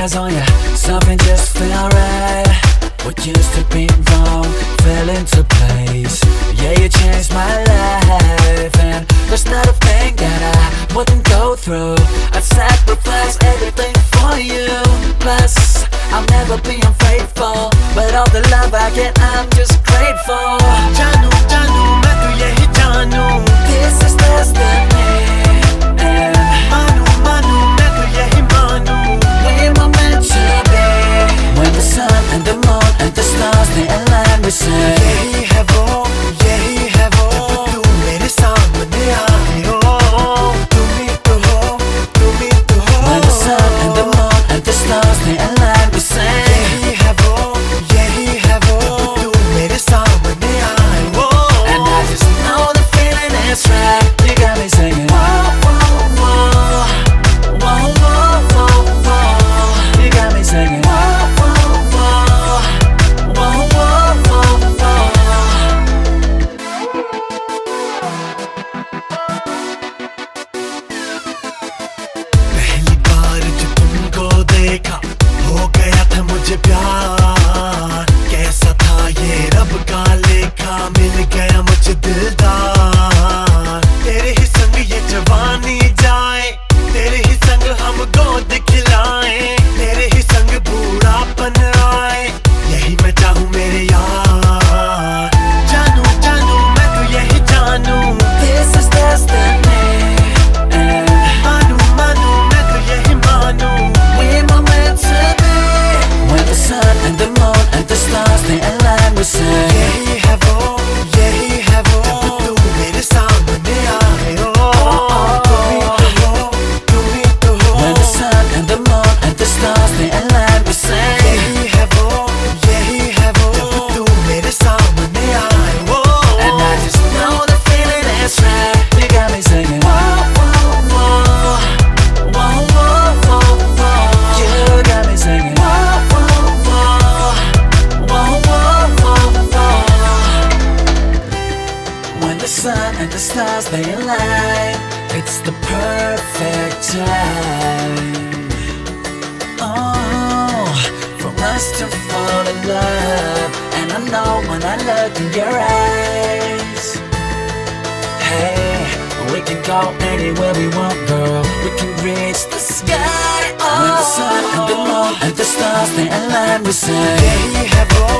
eyes on ya, something just felt right. What used to be wrong fell into place. Yeah, you changed my life, and there's not a thing that I wouldn't go through. I'd sacrifice everything for you. Plus, I'll never be unfaithful, but all the love I get, I'm just grateful. say time the stars they align. It's the perfect time. Oh, for us to fall in love. And I know when I look in your eyes. Hey, we can go anywhere we want, girl. We can reach the sky, oh When the sun and the oh. moon and the stars they align We say, yeah, you have all